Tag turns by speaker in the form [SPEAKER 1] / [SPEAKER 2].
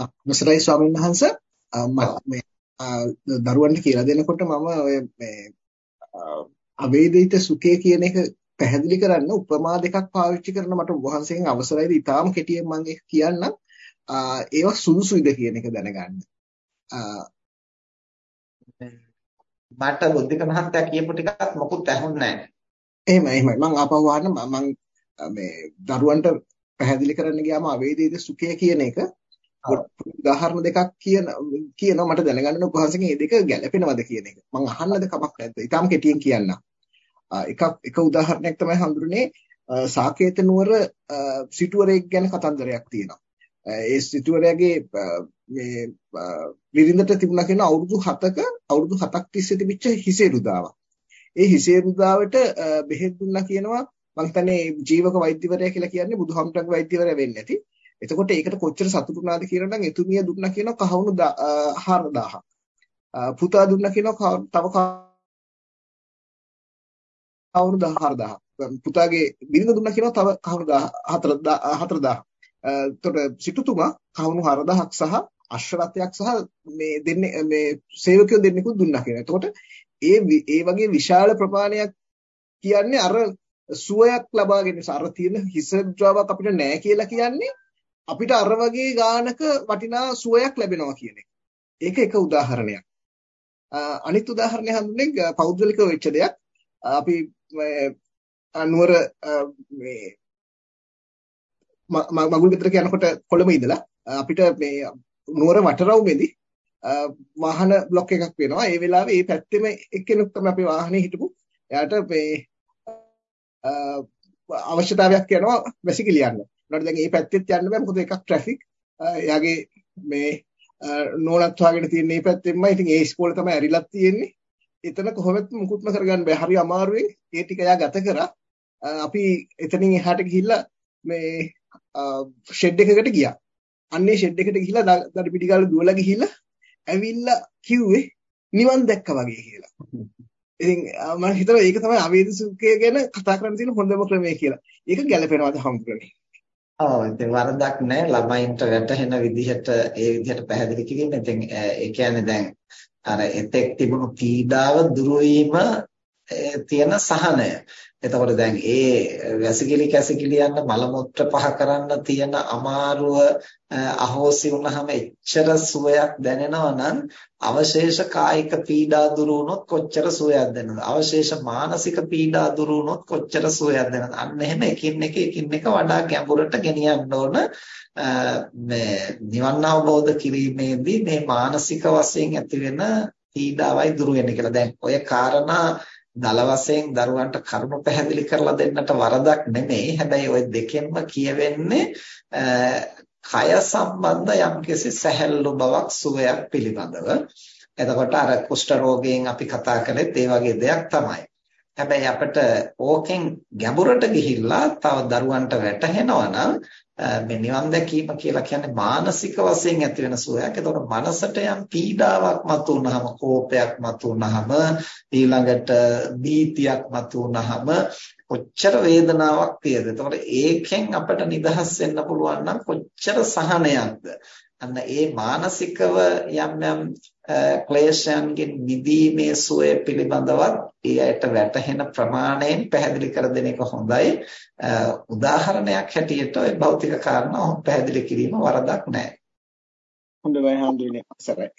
[SPEAKER 1] අවසරයි ස්වාමීන් වහන්ස. මේ දරුවන්ට කියලා දෙනකොට මම ඔය මේ අවේදිත සුඛය කියන එක පැහැදිලි කරන්න උපමා දෙකක් පාවිච්චි කරන මට වහන්සේගෙන් අවසරයිද? ඊටාම කෙටියෙන් මම ඒක කියන්නම්. ඒවා සුදුසුයිද කියන එක දැනගන්න.
[SPEAKER 2] මට බුද්ධික මහත්තයා කියපු ටිකක් මොකුත් ඇහුන්නේ නැහැ.
[SPEAKER 1] එහෙමයි එහෙමයි. මම ආපහු වහන්න මම මේ දරුවන්ට පැහැදිලි කරන්න ගියාම අවේදිත සුඛය කියන එක උදාහරණ දෙකක් කියන කියනවා මට දැනගන්න උපහාසකෙන් මේ දෙක ගැලපෙනවද කියන එක. මම අහන්නද කමක් නැද්ද? ඊටාම කෙටියෙන් කියන්න. එකක් එක උදාහරණයක් තමයි හඳුරන්නේ සාකේත නුවර සිටුවරයෙක් ගැන කතන්දරයක් තියෙනවා. ඒ සිටුවරයාගේ මේ බිරිඳට තිබුණා කියන අවුරුදු 7ක අවුරුදු 7ක් තිස්සේ තිබිච්ච හිසේ රුදාවක්. ඒ හිසේ රුදාවට බෙහෙත් දුන්නා කියනවා මං හිතන්නේ ජීවක වෛද්‍යවරයා කියලා කියන්නේ බුදුහාමුදුරන්ගේ වෛද්‍යවරයා වෙන්නේ නැති. එතකොට ඒකට කොච්චර සතුටු වුණාද කියලා නම් එතුමිය දුන්නා කියනවා කහවණු 4000ක්. පුතා දුන්නා කියනවා තව කහවණු 14000ක්. පුතාගේ බිරිඳ දුන්නා කියනවා තව කහවණු 4000ක්. එතකොට සිටුතුමා කහවණු 4000ක් සහ අශ්වරථයක් සහ මේ දෙන්නේ මේ සේවකයෝ දෙන්නෙකුත් දුන්නා කියනවා. එතකොට ඒ ඒ වගේ විශාල ප්‍රමාණයක් කියන්නේ අර සුවයක් ලබා ගැනීම අර තියෙන හිස ද්‍රවයක් අපිට නැහැ කියලා කියන්නේ අපිට අර වගේ ගානක වටිනා සුවයක් ලැබෙනවා කියන එක. ඒක එක උදාහරණයක්. අනිත් උදාහරණය හඳුන්නේ පෞද්ගලිකව වෙච්ච දෙයක්. අපි නුවර මේ මගුල් ගෙදර යනකොට කොළඹ ඉඳලා අපිට මේ නුවර වටරවුමේදී වාහන බ්ලොක් එකක් වෙනවා. ඒ වෙලාවේ මේ පැත්තෙම එක්කෙනෙක් තමයි අපේ වාහනේ හිටපු. එයාට මේ අවශ්‍යතාවයක් යනවා වැසිකිලි යන්න. උනාට දැන් මේ පැත්තෙත් යන්න බෑ මොකද එකක් ට්‍රැෆික්. එයාගේ මේ නෝනත් වාගෙන තියෙන මේ පැත්තෙන්මයි. ඉතින් ඒ ඉස්කෝලේ තමයි ඇරිලක් තියෙන්නේ. එතන කොහොමද මුකුත්ම කරගන්න බෑ. හරි අමාරුවෙන් ඒ ටික එයා ගත කරා. අපි එතනින් එහාට ගිහිල්ලා මේ ෂෙඩ් එකකට ගියා. අන්නේ ෂෙඩ් එකට ගිහිල්ලා දඩ පිටිකාල දුවලා ගිහිල්ලා ඇවිල්ලා කිව්වේ නිවන් දැක්කා වගේ කියලා. ඉතින් මම හිතනවා ඒක තමයි අවේද සුඛය ගැන කතා කරන්න තියෙන හොඳම ක්‍රමය කියලා. ඒක ගැලපෙනවද හම්බුනේ?
[SPEAKER 2] ඔව් ඉතින් වරදක් නැහැ ළමයින්ට වැටහෙන විදිහට ඒ විදිහට පැහැදිලි කිරීම. ඉතින් ඒ කියන්නේ දැන් අර එතෙක් තිබුණු පීඩාව දුරු තියෙන සහනය. එතකොට දැන් ඒ වැසිකිලි කැසිකිලි යන මල මුත්‍ර පහ කරන්න තියෙන අමාරුව අහෝසි වුණාම එච්චර සුවයක් දැනෙනවා නම් අවශේෂ කායික පීඩා දුරු වුණොත් කොච්චර සුවයක් දැනෙනවද? අවශේෂ මානසික පීඩා දුරු වුණොත් කොච්චර සුවයක් දැනෙනවද? අන්න එහෙම එකින් එක එකින් එක වඩා ගැඹුරට ගෙනියන්න ඕන මේ නිවන් අවබෝධ කිරීමේදී මේ මානසික වශයෙන් ඇති වෙන පීඩාවයි දුරු වෙන්නේ කියලා. දැන් ඔය කාරණා දල වශයෙන් දරුවන්ට කරුණු පැහැදිලි කරලා දෙන්නට වරදක් නෙමෙයි. හැබැයි ওই දෙකෙන්ම කියවෙන්නේ කය සම්බන්ධ යම්කිසි සැහැල්ලු බවක් සුවයක් පිළිබඳව. එතකොට අර කුෂ්ඨ රෝගයෙන් අපි කතා කළෙත් ඒ වගේ දෙයක් තමයි. හැබැයි අපිට ඕකෙන් ගැඹුරට ගිහිල්ලා තව දරුවන්ට වැටහෙනවා නම් මේ නිවන් දැකීම කියලා කියන්නේ මානසික වශයෙන් ඇති වෙන සුවයක්. ඒතකොට මනසට යම් පීඩාවක් මතු වුනහම, කෝපයක් මතු වුනහම, ඊළඟට බීතියක් මතු වුනහම කොච්චර වේදනාවක් තියද? එතකොට ඒකෙන් අපිට නිදහස් වෙන්න පුළුවන් නම් කොච්චර සහනයක්ද? අන්න ඒ මානසිකව යම් යම් ක්ලේශයන්ගෙන් මිදීමේ සුවය පිළිබඳවත් ඒ අයට වැටහෙන ප්‍රමාණයෙන් පැහැදිලි කර දෙන එක හොඳයි. උදාහරණයක් හැටියට ওই භෞතික කාරණා පැහැදිලි කිරීම වරදක් නැහැ.
[SPEAKER 1] හොඳයි හඳුනේ සරයි.